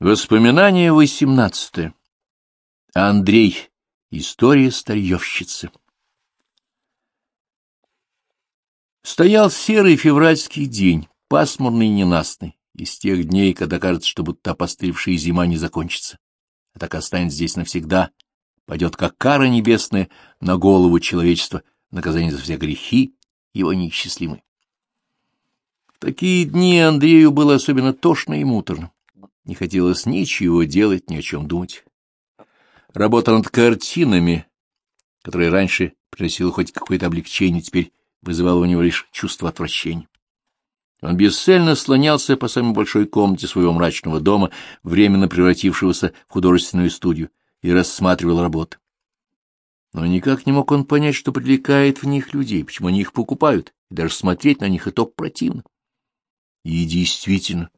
Воспоминание восемнадцатое. Андрей. История старьевщицы. Стоял серый февральский день, пасмурный и ненастный, из тех дней, когда кажется, что будто опостылевшая зима не закончится, а так останется здесь навсегда, пойдет как кара небесная на голову человечества, наказание за все грехи его неисчислимы. В такие дни Андрею было особенно тошно и муторно. Не хотелось ничего делать, ни о чем думать. Работа над картинами, которая раньше приносила хоть какое-то облегчение, теперь вызывала у него лишь чувство отвращения. Он бесцельно слонялся по самой большой комнате своего мрачного дома, временно превратившегося в художественную студию, и рассматривал работы. Но никак не мог он понять, что привлекает в них людей, почему они их покупают, и даже смотреть на них и то противно. И действительно,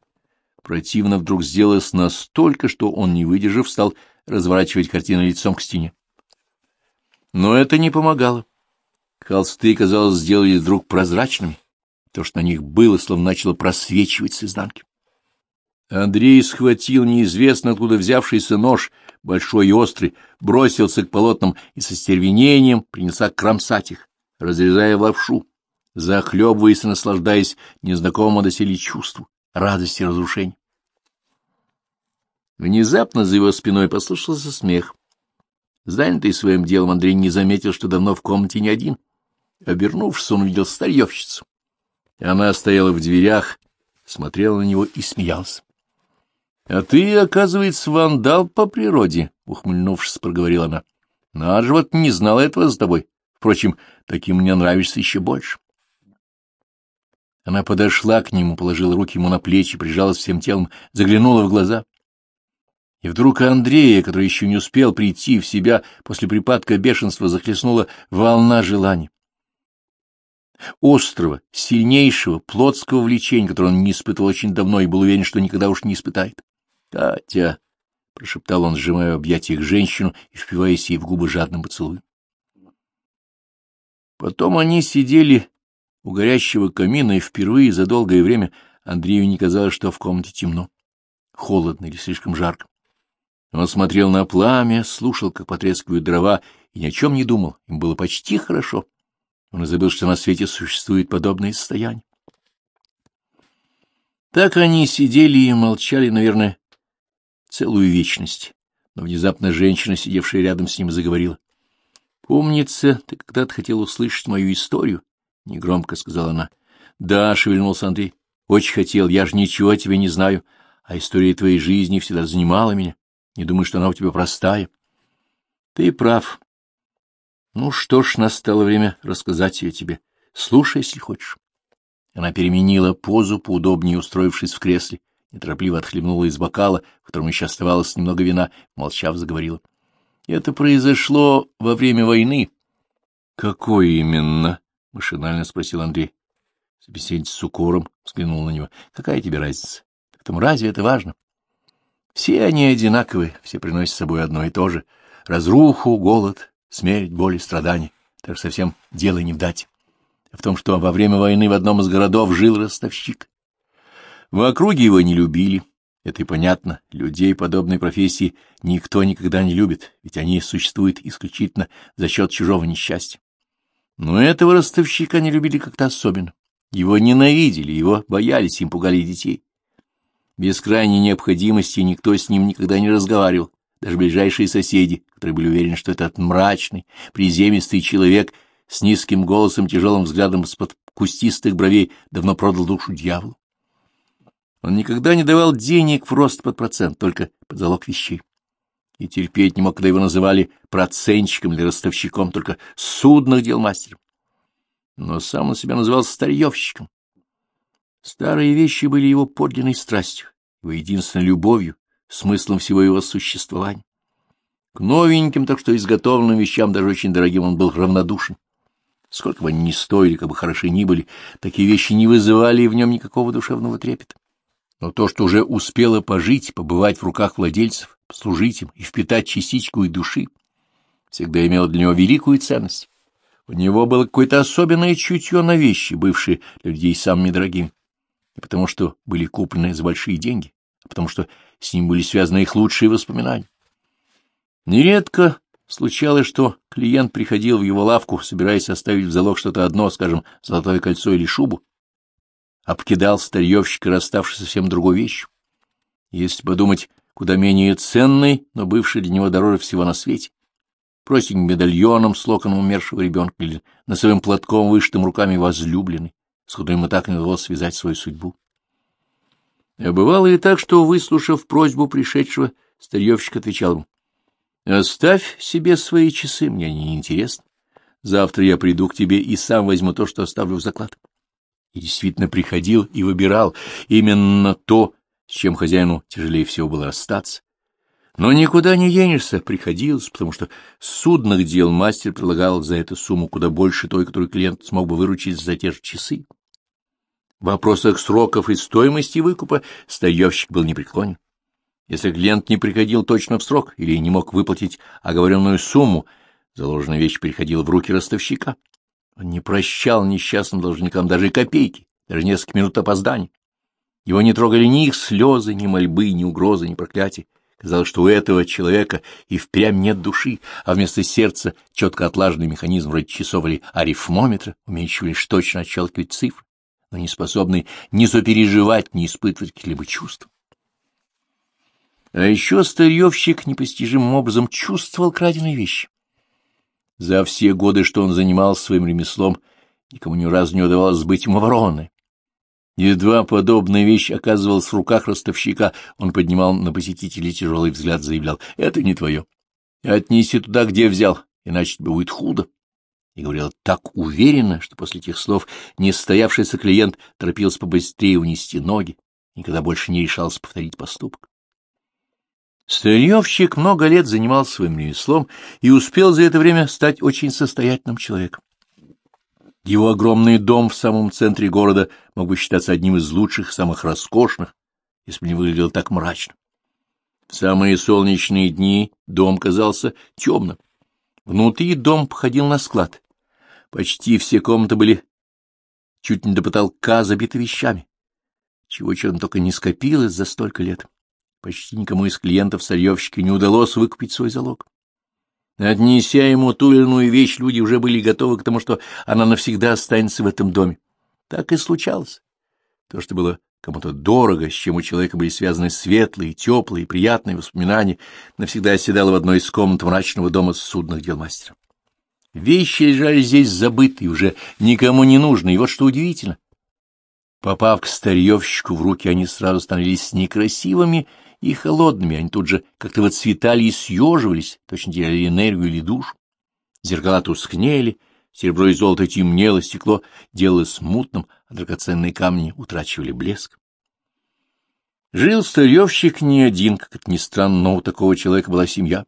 Противно вдруг сделалось настолько, что он, не выдержав, стал разворачивать картину лицом к стене. Но это не помогало. Холсты, казалось, сделали вдруг прозрачными. То, что на них было, словно начало просвечивать с изнанки. Андрей схватил неизвестно откуда взявшийся нож, большой и острый, бросился к полотнам и со стервенением принялся кромсать их, разрезая лапшу, захлебываясь и наслаждаясь незнакомым доселе чувству радости разрушения. Внезапно за его спиной послышался смех. Занятый своим делом, Андрей не заметил, что давно в комнате не один. Обернувшись, он увидел старьевщицу. Она стояла в дверях, смотрела на него и смеялась. — А ты, оказывается, вандал по природе, — ухмыльнувшись, проговорила она. — Надо же, вот не знала этого за тобой. Впрочем, таким мне нравишься еще больше. Она подошла к нему, положила руки ему на плечи, прижалась всем телом, заглянула в глаза. И вдруг Андрея, который еще не успел прийти в себя после припадка бешенства, захлестнула волна желаний. Острого, сильнейшего, плотского влечения, которое он не испытывал очень давно и был уверен, что никогда уж не испытает. — Катя! — прошептал он, сжимая в объятиях женщину и впиваясь ей в губы жадным поцелуем. Потом они сидели у горящего камина, и впервые за долгое время Андрею не казалось, что в комнате темно, холодно или слишком жарко. Он смотрел на пламя, слушал, как потрескивают дрова, и ни о чем не думал. Им было почти хорошо. Он забыл, что на свете существует подобное состояние. Так они сидели и молчали, наверное, целую вечность. Но внезапно женщина, сидевшая рядом с ним, заговорила. — Помнится, ты когда-то хотел услышать мою историю — негромко сказала она. — Да, — шевельнулся Андрей. — Очень хотел. Я же ничего о тебе не знаю. А история твоей жизни всегда занимала меня. Не думаю, что она у тебя простая. — Ты прав. Ну что ж, настало время рассказать ее тебе. Слушай, если хочешь. Она переменила позу, поудобнее устроившись в кресле, неторопливо отхлебнула из бокала, в котором еще оставалось немного вина, молчав, заговорила. — Это произошло во время войны. — Какое именно? — машинально спросил Андрей. Собеседник с укором взглянул на него. — Какая тебе разница? Так там разве это важно? Все они одинаковые, все приносят с собой одно и то же. Разруху, голод, смерть, боль и страдания. Так совсем дело не в дате. В том, что во время войны в одном из городов жил ростовщик. В округе его не любили. Это и понятно. Людей подобной профессии никто никогда не любит, ведь они существуют исключительно за счет чужого несчастья. Но этого ростовщика не любили как-то особенно. Его ненавидели, его боялись, им пугали детей. Без крайней необходимости никто с ним никогда не разговаривал, даже ближайшие соседи, которые были уверены, что этот мрачный, приземистый человек с низким голосом, тяжелым взглядом из-под кустистых бровей давно продал душу дьяволу. Он никогда не давал денег в рост под процент, только под залог вещей и терпеть не мог, когда его называли процентчиком или ростовщиком, только судных дел мастером. Но сам он себя называл старьевщиком. Старые вещи были его подлинной страстью, его единственной любовью, смыслом всего его существования. К новеньким, так что изготовленным вещам, даже очень дорогим, он был равнодушен. Сколько бы они ни стоили, как бы хороши ни были, такие вещи не вызывали в нем никакого душевного трепета. Но то, что уже успело пожить, побывать в руках владельцев, служить им и впитать частичку их души, всегда имело для него великую ценность. У него было какое-то особенное чутье на вещи, бывшие для людей самыми дорогими, и потому что были куплены за большие деньги, а потому что с ним были связаны их лучшие воспоминания. Нередко случалось, что клиент приходил в его лавку, собираясь оставить в залог что-то одно, скажем, золотое кольцо или шубу, а покидал старьевщика, расставший совсем другой вещью. Если подумать, куда менее ценный, но бывший для него дороже всего на свете, простеньким медальоном с локоном умершего ребенка или носовым платком, вышитым руками возлюбленный, с которым ему так не удалось связать свою судьбу. А бывало и так, что, выслушав просьбу пришедшего, старьевщик отвечал ему, «Оставь себе свои часы, мне они не интересны. Завтра я приду к тебе и сам возьму то, что оставлю в заклад». И действительно приходил и выбирал именно то, с чем хозяину тяжелее всего было расстаться. Но никуда не денешься, приходилось, потому что судных дел мастер предлагал за эту сумму куда больше той, которую клиент смог бы выручить за те же часы. В вопросах сроков и стоимости выкупа старьевщик был непреклонен. Если клиент не приходил точно в срок или не мог выплатить оговоренную сумму, заложенная вещь переходила в руки ростовщика. Он не прощал несчастным должникам даже копейки, даже несколько минут опоздания. Его не трогали ни их слезы, ни мольбы, ни угрозы, ни проклятия. Казалось, что у этого человека и впрямь нет души, а вместо сердца четко отлаженный механизм вроде часов или арифмометра, умеющий лишь точно отщелкивать цифры, но не способный ни сопереживать, ни испытывать каких-либо чувств. А еще старьевщик непостижимым образом чувствовал краденые вещи. За все годы, что он занимался своим ремеслом, никому ни разу не удавалось быть ему вороной. Едва подобная вещь оказывалась в руках ростовщика, он поднимал на посетителей тяжелый взгляд, заявлял, — это не твое. Отнеси туда, где взял, иначе тебе будет худо. И говорил так уверенно, что после этих слов нестоявшийся клиент торопился побыстрее унести ноги, никогда больше не решался повторить поступок. Старьевщик много лет занимался своим ремеслом и успел за это время стать очень состоятельным человеком. Его огромный дом в самом центре города мог бы считаться одним из лучших, самых роскошных, если бы не выглядел так мрачно. В самые солнечные дни дом казался темным. Внутри дом походил на склад. Почти все комнаты были чуть не до потолка забиты вещами. Чего черт только не скопилось за столько лет. Почти никому из клиентов сырьевщика не удалось выкупить свой залог. Отнеся ему ту или иную вещь, люди уже были готовы к тому, что она навсегда останется в этом доме. Так и случалось. То, что было кому-то дорого, с чем у человека были связаны светлые, теплые, приятные воспоминания, навсегда оседало в одной из комнат мрачного дома судных дел мастера. Вещи лежали здесь забытые, уже никому не нужны, и вот что удивительно. Попав к старьевщику в руки, они сразу становились некрасивыми и холодными, они тут же как-то выцветали и съеживались, точно теряли энергию или душу. Зеркала тускнели, серебро и золото темнело, стекло делалось мутным, а драгоценные камни утрачивали блеск. Жил старьевщик не один, как это ни странно, но у такого человека была семья.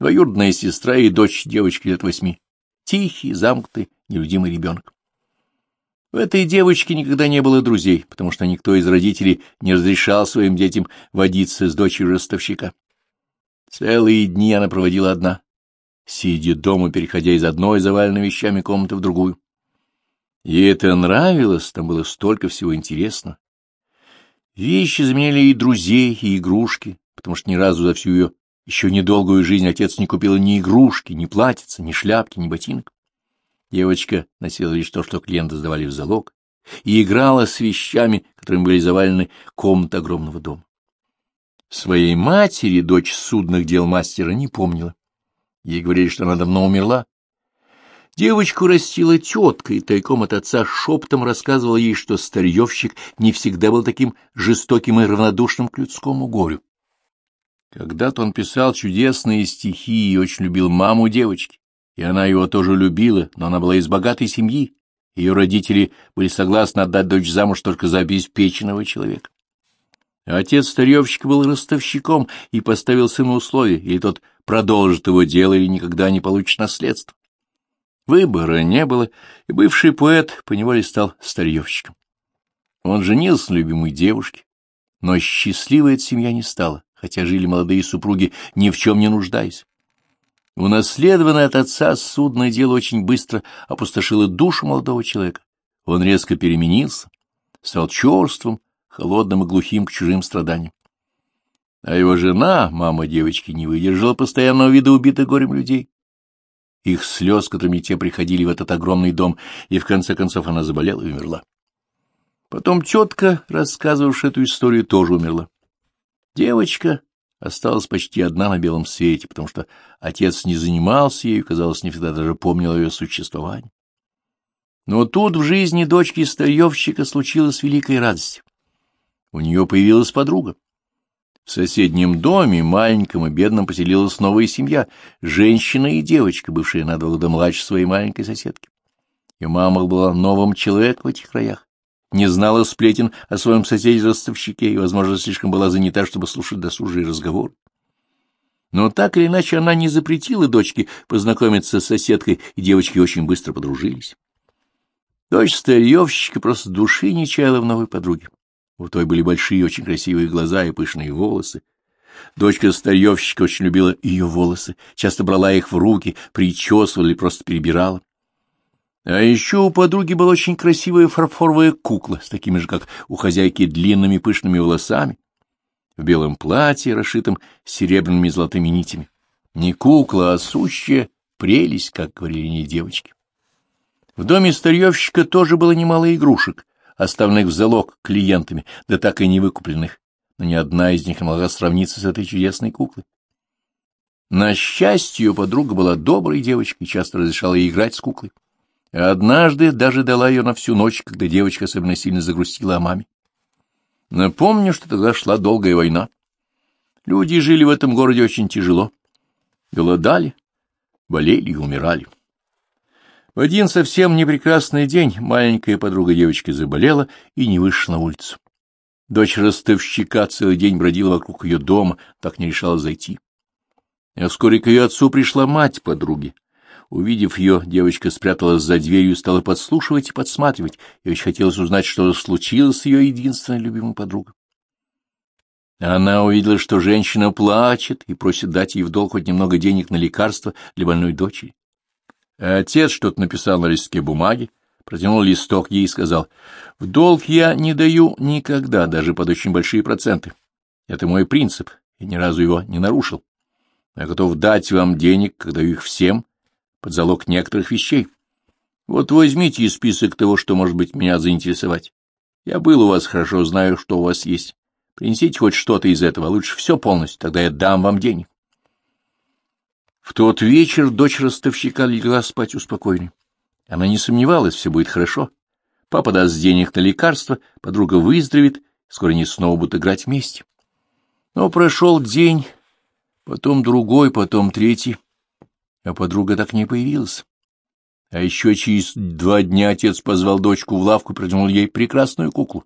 Двоюродная сестра и дочь девочки лет восьми. Тихий, замкнутый, нелюдимый ребенок. У этой девочки никогда не было друзей, потому что никто из родителей не разрешал своим детям водиться с дочерью ростовщика. Целые дни она проводила одна, сидя дома, переходя из одной заваленной вещами комнаты в другую. Ей это нравилось, там было столько всего интересного. Вещи заменяли и друзей, и игрушки, потому что ни разу за всю ее еще недолгую жизнь отец не купил ни игрушки, ни платьица, ни шляпки, ни ботинок. Девочка носила лишь то, что клиенты сдавали в залог, и играла с вещами, которыми были завалены комнаты огромного дома. Своей матери дочь судных дел мастера не помнила. Ей говорили, что она давно умерла. Девочку растила тетка, и тайком от отца шептом рассказывала ей, что старьевщик не всегда был таким жестоким и равнодушным к людскому горю. Когда-то он писал чудесные стихи и очень любил маму девочки и она его тоже любила, но она была из богатой семьи. Ее родители были согласны отдать дочь замуж только за обеспеченного человека. Отец старьевщика был ростовщиком и поставил сыну условие, или тот продолжит его дело, или никогда не получит наследство. Выбора не было, и бывший поэт поневоле стал старьевщиком. Он женился на любимой девушке, но счастливой эта семья не стала, хотя жили молодые супруги, ни в чем не нуждаясь. Унаследованное от отца судное дело очень быстро опустошило душу молодого человека. Он резко переменился, стал черством, холодным и глухим к чужим страданиям. А его жена, мама девочки, не выдержала постоянного вида убитых горем людей. Их слез, которыми те приходили в этот огромный дом, и в конце концов она заболела и умерла. Потом тетка, рассказывавшая эту историю, тоже умерла. Девочка осталась почти одна на белом свете, потому что отец не занимался ею, казалось, не всегда даже помнил о ее существовании. Но тут в жизни дочки старьевщика случилась великая радость. У нее появилась подруга. В соседнем доме, маленьком и бедном, поселилась новая семья — женщина и девочка, бывшая на два года младше своей маленькой соседки. Ее мама была новым человеком в этих краях, не знала сплетен о своем соседе-ростовщике и, возможно, слишком была занята, чтобы слушать досужие разговоры. Но так или иначе она не запретила дочке познакомиться с соседкой, и девочки очень быстро подружились. Дочь старьевщика просто души не чаяла в новой подруге. У той были большие, очень красивые глаза и пышные волосы. Дочка старьевщика очень любила ее волосы, часто брала их в руки, причесывала или просто перебирала. А еще у подруги была очень красивая фарфоровая кукла с такими же, как у хозяйки, длинными пышными волосами, в белом платье, расшитом серебряными золотыми нитями. Не кукла, а сущая прелесть, как говорили не девочки. В доме старьевщика тоже было немало игрушек, оставленных в залог клиентами, да так и не выкупленных, но ни одна из них не могла сравниться с этой чудесной куклой. На счастье, ее подруга была доброй девочкой и часто разрешала ей играть с куклой. Однажды даже дала ее на всю ночь, когда девочка особенно сильно загрустила о маме. Напомню, что тогда шла долгая война. Люди жили в этом городе очень тяжело. Голодали, болели и умирали. В один совсем непрекрасный день маленькая подруга девочки заболела и не вышла на улицу. Дочь ростовщика целый день бродила вокруг ее дома, так не решала зайти. А вскоре к ее отцу пришла мать подруги. Увидев ее, девочка спряталась за дверью и стала подслушивать и подсматривать. Ей очень хотелось узнать, что случилось с ее единственной любимой подругой. Она увидела, что женщина плачет и просит дать ей в долг хоть немного денег на лекарства для больной дочери. Отец что-то написал на листке бумаги, протянул листок ей и сказал, «В долг я не даю никогда, даже под очень большие проценты. Это мой принцип, и ни разу его не нарушил. Я готов дать вам денег, когда их всем, под залог некоторых вещей. Вот возьмите список того, что может быть меня заинтересовать. Я был у вас, хорошо знаю, что у вас есть. Принесите хоть что-то из этого, лучше все полностью, тогда я дам вам денег. В тот вечер дочь ростовщика легла спать успокойней. Она не сомневалась, все будет хорошо. Папа даст денег на лекарства, подруга выздоровеет, скоро они снова будут играть вместе. Но прошел день, потом другой, потом третий, а подруга так не появилась. А еще через два дня отец позвал дочку в лавку и протянул ей прекрасную куклу.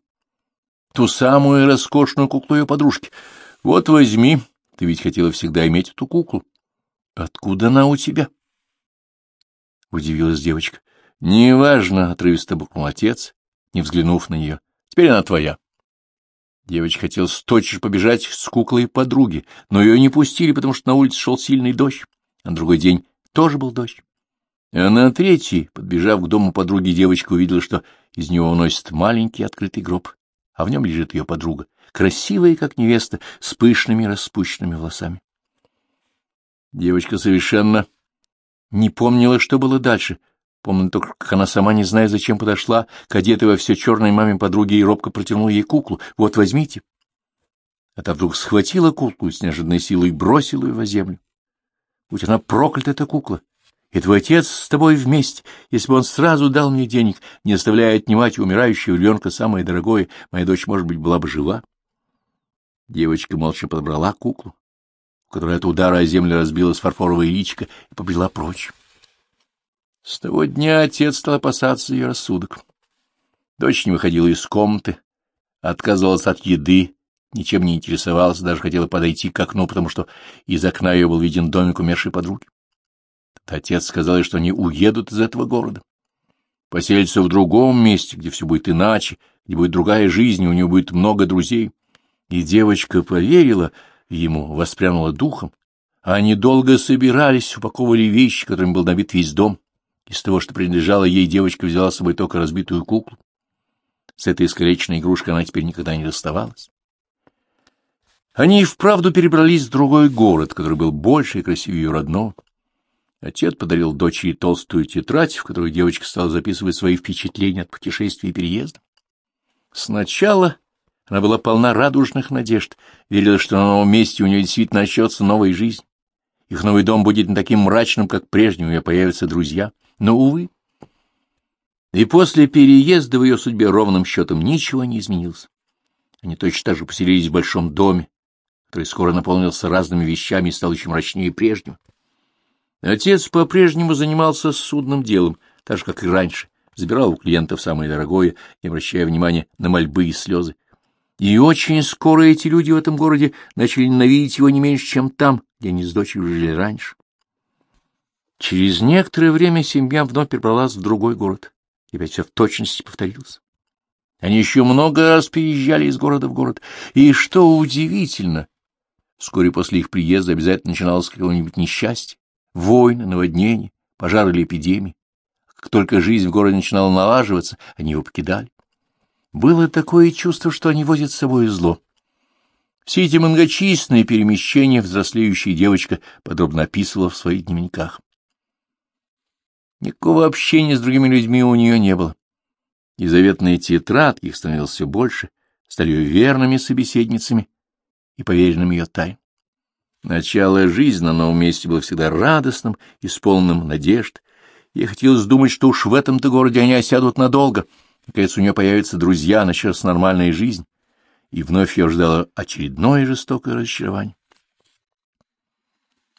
Ту самую роскошную куклу ее подружки. Вот возьми, ты ведь хотела всегда иметь эту куклу. Откуда она у тебя? — удивилась девочка. — Неважно, — отрывисто буркнул отец, не взглянув на нее. — Теперь она твоя. Девочка хотела тотчас побежать с куклой подруги, но ее не пустили, потому что на улице шел сильный дождь, на другой день тоже был дождь. А на третий, подбежав к дому подруги, девочка увидела, что из него уносит маленький открытый гроб, а в нем лежит ее подруга, красивая, как невеста, с пышными распущенными волосами. Девочка совершенно не помнила, что было дальше. Помнила только, как она сама, не зная, зачем подошла к одетой во все черной маме подруги и робко протянула ей куклу. «Вот, возьмите». А та вдруг схватила куклу с неожиданной силой и бросила ее во землю. Будь она проклята, эта кукла, и твой отец с тобой вместе, если бы он сразу дал мне денег, не оставляя отнимать у умирающего ребенка самое дорогое, моя дочь, может быть, была бы жива. Девочка молча подобрала куклу, у которой от удара о землю разбилась фарфоровая личка, и побрела прочь. С того дня отец стал опасаться ее рассудок. Дочь не выходила из комнаты, отказывалась от еды, ничем не интересовалась, даже хотела подойти к окну, потому что из окна ее был виден домик умершей подруги. Отец сказал ей, что они уедут из этого города, поселятся в другом месте, где все будет иначе, где будет другая жизнь, у нее будет много друзей. И девочка поверила, ему, воспрянула духом, они долго собирались, упаковывали вещи, которыми был набит весь дом. Из того, что принадлежало ей, девочка взяла с собой только разбитую куклу. С этой искалеченной игрушкой она теперь никогда не расставалась. Они и вправду перебрались в другой город, который был больше и красивее ее родного. Отец подарил дочери толстую тетрадь, в которой девочка стала записывать свои впечатления от путешествия и переезда. Сначала она была полна радужных надежд, верила, что на новом месте у нее действительно начнется новая жизнь. Их новый дом будет не таким мрачным, как прежний, у нее появятся друзья. Но, увы. И после переезда в ее судьбе ровным счетом ничего не изменилось. Они точно так же поселились в большом доме, который скоро наполнился разными вещами и стал еще мрачнее прежнего. Отец по-прежнему занимался судным делом, так же, как и раньше, забирал у клиентов самое дорогое, не обращая внимания на мольбы и слезы. И очень скоро эти люди в этом городе начали ненавидеть его не меньше, чем там, где они с дочерью жили раньше. Через некоторое время семья вновь перебралась в другой город, и опять все в точности повторилось. Они еще много раз переезжали из города в город, и, что удивительно, вскоре после их приезда обязательно начиналось какое-нибудь несчастье, войны, наводнения, пожары или эпидемии. Как только жизнь в городе начинала налаживаться, они его покидали. Было такое чувство, что они возят с собой зло. Все эти многочисленные перемещения взрослеющая девочка подробно описывала в своих дневниках. Никакого общения с другими людьми у нее не было. И заветные тетрадки, их становилось все больше, стали верными собеседницами и поверенными ее тайн. Начало жизни на новом месте было всегда радостным, исполненным надежд. Ей хотелось думать, что уж в этом-то городе они осядут надолго — Наконец у нее появятся друзья, начнется нормальная жизнь. И вновь ее ждало очередное жестокое разочарование.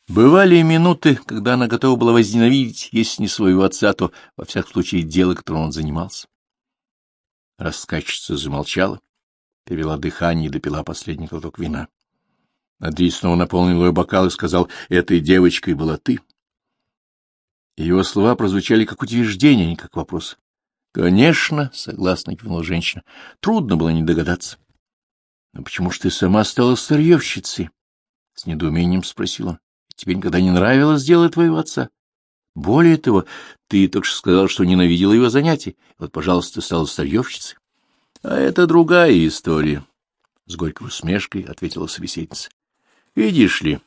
Бывали минуты, когда она готова была возненавидеть, если не своего отца, то, во всяком случае, дело, которым он занимался. Рассказчица замолчала, перевела дыхание и допила последний глоток вина. Андрей снова наполнил ее бокал и сказал, «Этой девочкой была ты». Его слова прозвучали как утверждение, а не как вопрос. — Конечно, — согласно кивнула женщина. — Трудно было не догадаться. — Но почему ж ты сама стала старьевщицей? — с недоумением спросил он. — Тебе никогда не нравилось дело твоего отца? Более того, ты только что сказал, что ненавидела его занятий. Вот, пожалуйста, ты стала старьевщицей. — А это другая история, — с горькой усмешкой ответила собеседница. — Видишь ли,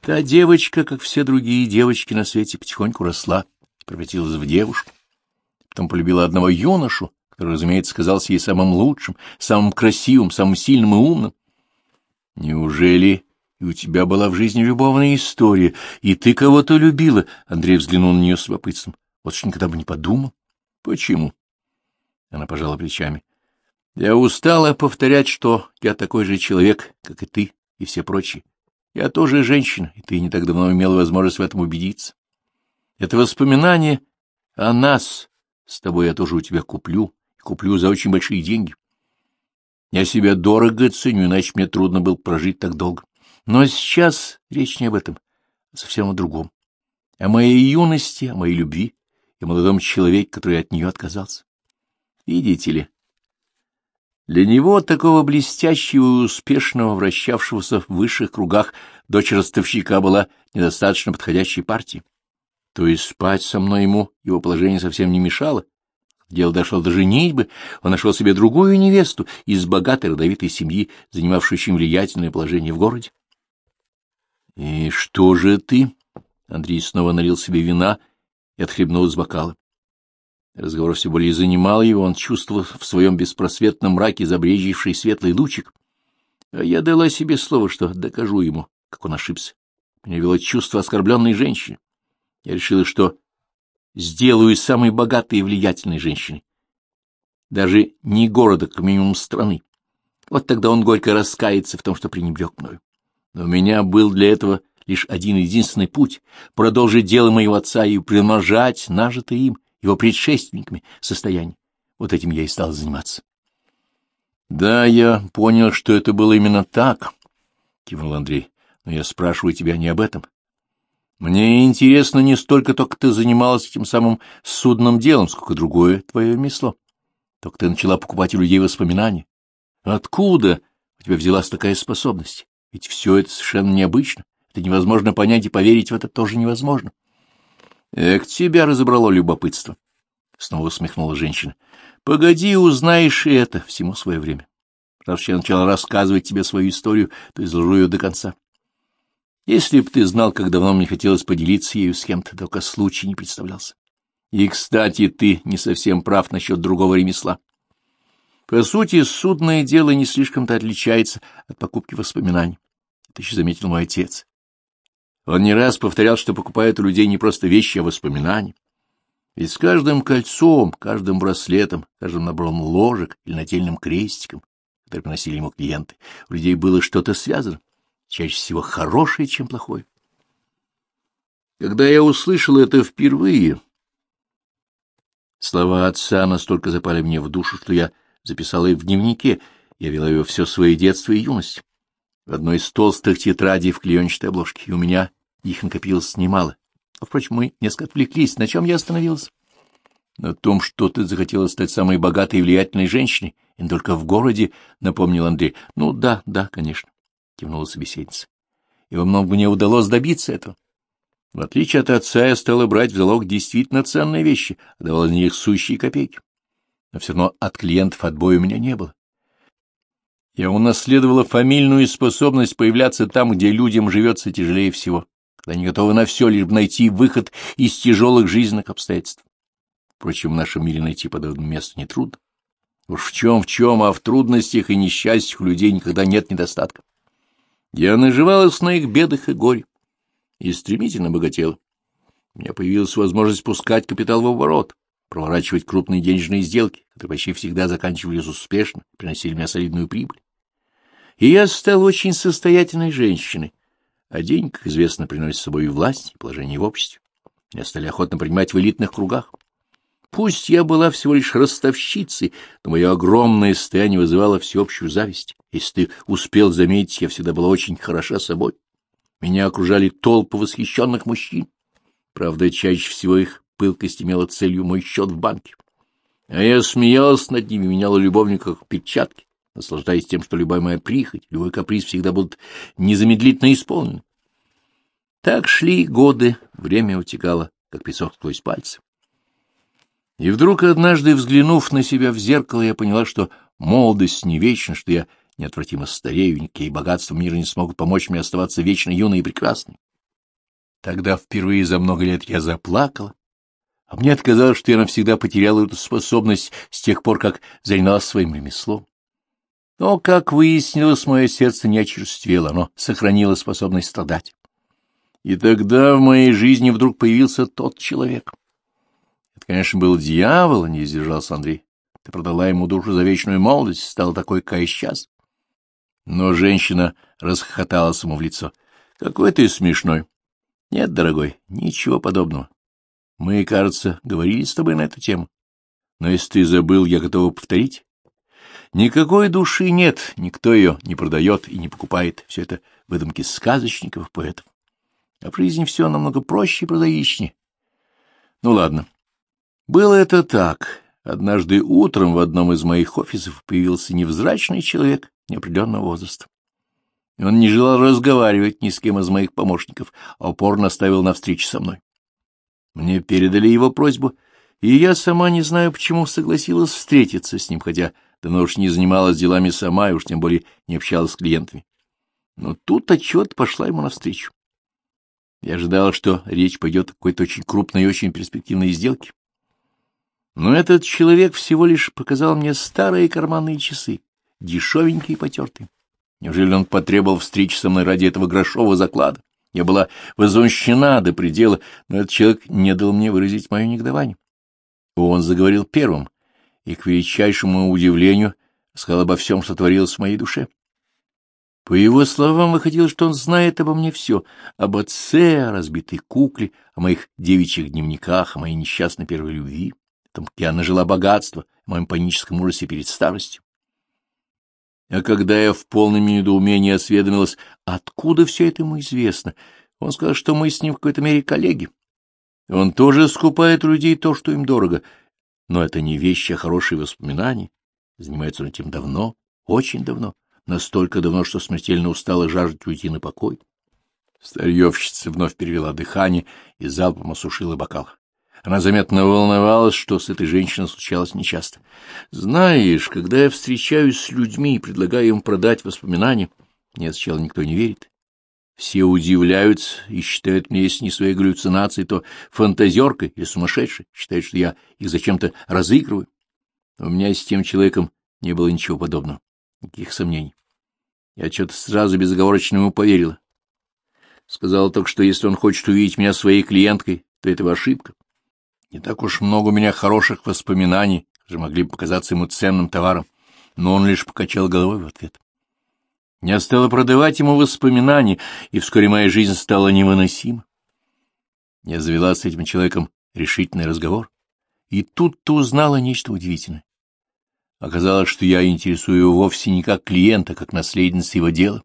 та девочка, как все другие девочки на свете, потихоньку росла, превратилась в девушку потом полюбила одного юношу, который, разумеется, казался ей самым лучшим, самым красивым, самым сильным и умным. Неужели и у тебя была в жизни любовная история, и ты кого-то любила? Андрей взглянул на нее с любопытством. Вот ж никогда бы не подумал. Почему? Она пожала плечами. Я устала повторять, что я такой же человек, как и ты, и все прочие. Я тоже женщина, и ты не так давно имела возможность в этом убедиться. Это воспоминание о нас, с тобой я тоже у тебя куплю, и куплю за очень большие деньги. Я себя дорого ценю, иначе мне трудно было прожить так долго. Но сейчас речь не об этом, а совсем о другом. О моей юности, о моей любви и молодом человеке, который от нее отказался. Видите ли, для него, такого блестящего и успешного, вращавшегося в высших кругах, дочь ростовщика была недостаточно подходящей партией. То есть спать со мной ему его положение совсем не мешало. Дело дошло до женитьбы, он нашел себе другую невесту из богатой родовитой семьи, занимавшую очень влиятельное положение в городе. — И что же ты? — Андрей снова налил себе вина и отхлебнул из бокала. Разговор все более занимал его, он чувствовал в своем беспросветном мраке забреживший светлый лучик. А я дала себе слово, что докажу ему, как он ошибся. Меня вело чувство оскорбленной женщины. Я решила, что сделаю самой богатой и влиятельной женщиной. Даже не города, как минимум страны. Вот тогда он горько раскается в том, что пренебрег мною. Но у меня был для этого лишь один единственный путь — продолжить дело моего отца и примножать нажитое им, его предшественниками, состояние. Вот этим я и стал заниматься. — Да, я понял, что это было именно так, — кивнул Андрей, — но я спрашиваю тебя не об этом. Мне интересно не столько то, как ты занималась этим самым судным делом, сколько другое твое ремесло. Только ты начала покупать у людей воспоминания. Откуда у тебя взялась такая способность? Ведь все это совершенно необычно. Это невозможно понять, и поверить в это тоже невозможно. Эх, тебя разобрало любопытство. Снова усмехнула женщина. Погоди, узнаешь и это всему свое время. Раз я начала рассказывать тебе свою историю, то изложу ее до конца. Если б ты знал, как давно мне хотелось поделиться ею с кем-то, только случай не представлялся. И, кстати, ты не совсем прав насчет другого ремесла. По сути, судное дело не слишком-то отличается от покупки воспоминаний. Это еще заметил мой отец. Он не раз повторял, что покупают у людей не просто вещи, а воспоминания. Ведь с каждым кольцом, каждым браслетом, каждым набором ложек или нательным крестиком, который приносили ему клиенты, у людей было что-то связано, чаще всего хорошее, чем плохое. Когда я услышал это впервые, слова отца настолько запали мне в душу, что я записал их в дневнике, я вела его все свое детство и юность. В одной из толстых тетрадей в клеенчатой обложке, у меня их накопилось немало. Впрочем, мы несколько отвлеклись. На чем я остановился? На том, что ты захотела стать самой богатой и влиятельной женщиной, и только в городе, — напомнил Андрей. — Ну да, да, конечно, — кивнула собеседница. И во многом мне удалось добиться этого. В отличие от отца, я стала брать в залог действительно ценные вещи, а давала за них сущие копейки. Но все равно от клиентов отбоя у меня не было. Я унаследовала фамильную способность появляться там, где людям живется тяжелее всего когда они готовы на все, лишь бы найти выход из тяжелых жизненных обстоятельств. Впрочем, в нашем мире найти подобное место нетрудно. Уж в чем в чем, а в трудностях и несчастьях у людей никогда нет недостатка. Я наживалась на их бедах и горе и стремительно богатела. У меня появилась возможность пускать капитал в оборот, проворачивать крупные денежные сделки, которые почти всегда заканчивались успешно, приносили мне солидную прибыль. И я стала очень состоятельной женщиной, а деньги, как известно, приносит с собой и власть, и положение в обществе. Меня стали охотно принимать в элитных кругах. Пусть я была всего лишь ростовщицей, но мое огромное состояние вызывало всеобщую зависть. Если ты успел заметить, я всегда была очень хороша собой. Меня окружали толпы восхищенных мужчин. Правда, чаще всего их пылкость имела целью мой счет в банке. А я смеялась над ними, меняла любовников перчатки наслаждаясь тем, что любая моя прихоть, любой каприз всегда будут незамедлительно исполнены. Так шли годы, время утекало, как песок сквозь пальцы. И вдруг, однажды взглянув на себя в зеркало, я поняла, что молодость не вечна, что я неотвратимо старею, никакие богатства мира не смогут помочь мне оставаться вечно юной и прекрасной. Тогда впервые за много лет я заплакала, а мне отказалось, что я навсегда потеряла эту способность с тех пор, как занялась своим ремеслом. Но, как выяснилось, мое сердце не очерствело, оно сохранило способность страдать. И тогда в моей жизни вдруг появился тот человек. Это, конечно, был дьявол, не сдержался Андрей. Ты продала ему душу за вечную молодость, стала такой, какая сейчас. Но женщина расхохоталась ему в лицо. — Какой ты смешной. — Нет, дорогой, ничего подобного. Мы, кажется, говорили с тобой на эту тему. Но если ты забыл, я готова повторить. Никакой души нет, никто ее не продает и не покупает. Все это выдумки сказочников, поэтов. А в жизни все намного проще и прозаичнее. Ну ладно. Было это так. Однажды утром в одном из моих офисов появился невзрачный человек неопределенного возраста. Он не желал разговаривать ни с кем из моих помощников, а упорно ставил на встречу со мной. Мне передали его просьбу, и я сама не знаю, почему согласилась встретиться с ним, хотя давно уж не занималась делами сама и уж тем более не общалась с клиентами. Но тут отчет пошла ему навстречу. Я ожидала, что речь пойдет о какой-то очень крупной и очень перспективной сделке. Но этот человек всего лишь показал мне старые карманные часы, дешевенькие и потертые. Неужели он потребовал встречи со мной ради этого грошового заклада? Я была возмущена до предела, но этот человек не дал мне выразить мое негодование. Он заговорил первым, и, к величайшему удивлению, сказал обо всем, что творилось в моей душе. По его словам, выходило, что он знает обо мне все, об отце, о разбитой кукле, о моих девичьих дневниках, о моей несчастной первой любви, о том, как я нажила богатство, о моем паническом ужасе перед старостью. А когда я в полном недоумении осведомилась, откуда все это ему известно, он сказал, что мы с ним в какой-то мере коллеги. Он тоже скупает у людей то, что им дорого, но это не вещи, а хорошие воспоминания. Занимается он этим давно, очень давно, настолько давно, что смертельно устала жаждать уйти на покой. Старьевщица вновь перевела дыхание и залпом осушила бокал. Она заметно волновалась, что с этой женщиной случалось нечасто. Знаешь, когда я встречаюсь с людьми и предлагаю им продать воспоминания, мне сначала никто не верит. Все удивляются и считают меня, если не своей галлюцинацией, то фантазеркой или сумасшедшей, считают, что я их зачем-то разыгрываю. Но у меня с тем человеком не было ничего подобного, никаких сомнений. Я что-то сразу безоговорочно ему поверила. Сказала только, что если он хочет увидеть меня своей клиенткой, то это ошибка. Не так уж много у меня хороших воспоминаний, же могли бы показаться ему ценным товаром, но он лишь покачал головой в ответ. Я стала продавать ему воспоминания, и вскоре моя жизнь стала невыносима. Я завела с этим человеком решительный разговор, и тут-то узнала нечто удивительное. Оказалось, что я интересую его вовсе не как клиента, а как наследница его дела.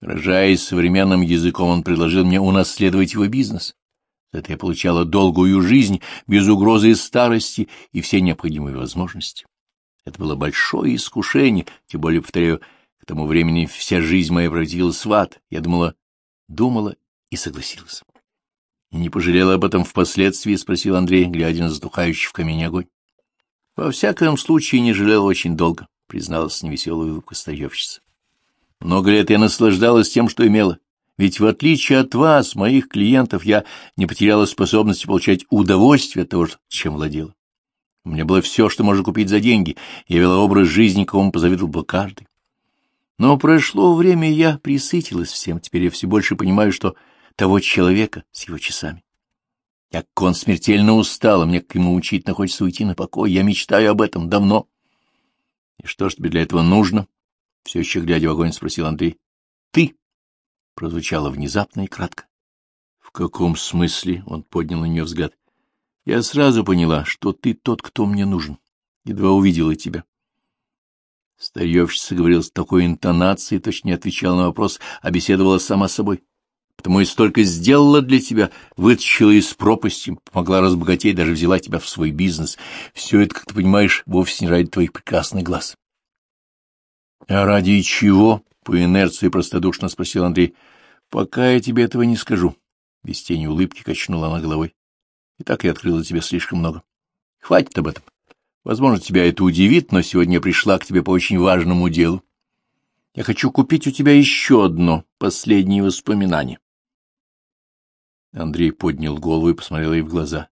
Выражаясь современным языком, он предложил мне унаследовать его бизнес. За это я получала долгую жизнь, без угрозы старости и все необходимые возможности. Это было большое искушение, тем более, повторяю, к тому времени вся жизнь моя превратилась в ад. Я думала, думала и согласилась. — не пожалела об этом впоследствии? — спросил Андрей, глядя на затухающий в камине огонь. — Во всяком случае, не жалела очень долго, — призналась с невеселой улыбкой старьевщица. Много лет я наслаждалась тем, что имела. Ведь в отличие от вас, моих клиентов, я не потеряла способности получать удовольствие от того, чем владела. У меня было все, что можно купить за деньги. Я вела образ жизни, кому позавидовал бы каждый. Но прошло время, и я присытилась всем. Теперь я все больше понимаю, что того человека с его часами. Я, как он смертельно устал, а мне к ему учить хочется уйти на покой. Я мечтаю об этом давно. И что ж тебе для этого нужно? Все еще глядя в огонь, спросил Андрей. — Ты! — прозвучало внезапно и кратко. — В каком смысле? — он поднял на нее взгляд. — Я сразу поняла, что ты тот, кто мне нужен. Едва увидела тебя. Старьевщица говорила с такой интонацией, точно не отвечала на вопрос, а беседовала сама собой. Потому и столько сделала для тебя, вытащила из пропасти, помогла разбогатеть, даже взяла тебя в свой бизнес. Все это, как ты понимаешь, вовсе не ради твоих прекрасных глаз. — А ради чего? — по инерции простодушно спросил Андрей. — Пока я тебе этого не скажу. Без тени улыбки качнула она головой. — И так я открыла тебе слишком много. Хватит об этом. Возможно, тебя это удивит, но сегодня пришла к тебе по очень важному делу. Я хочу купить у тебя еще одно последнее воспоминание. Андрей поднял голову и посмотрел ей в глаза.